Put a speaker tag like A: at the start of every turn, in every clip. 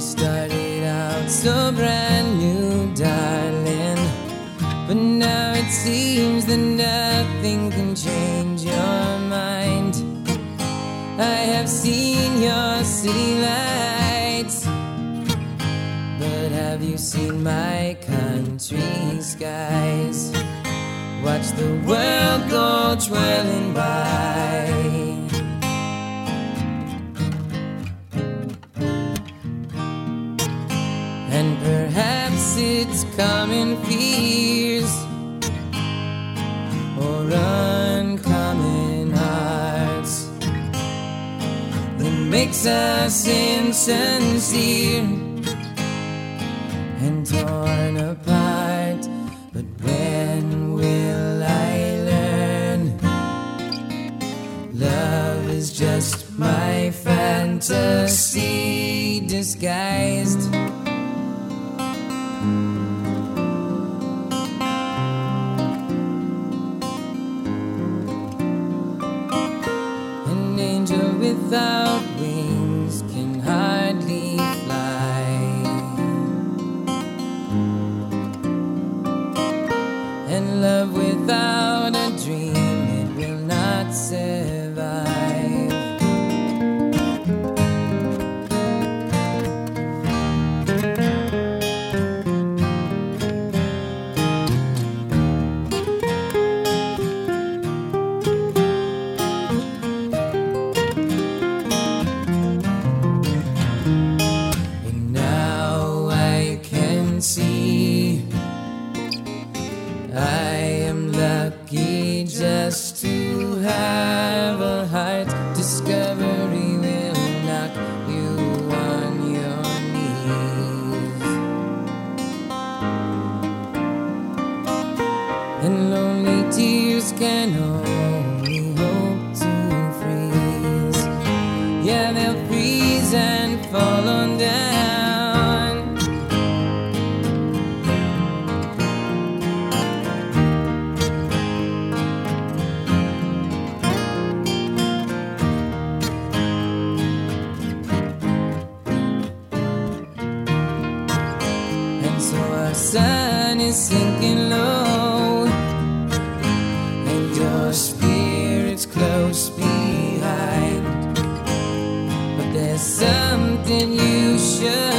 A: started out so brand new, darling. But now it seems that nothing can change your mind. I have seen your city lights. But have you seen my country skies? Watch the world go twirling by. And perhaps it's common fears or uncommon hearts that makes us insincere and torn apart. But when will I learn? Love is just my fantasy disguised. An angel without wings can hardly fly. And love without a dream, it will not survive. Just to have a heart. Discovery will knock you on your knees. And lonely tears can only sinking low, and your spirit's close behind. But there's something you should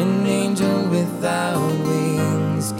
A: An angel without wings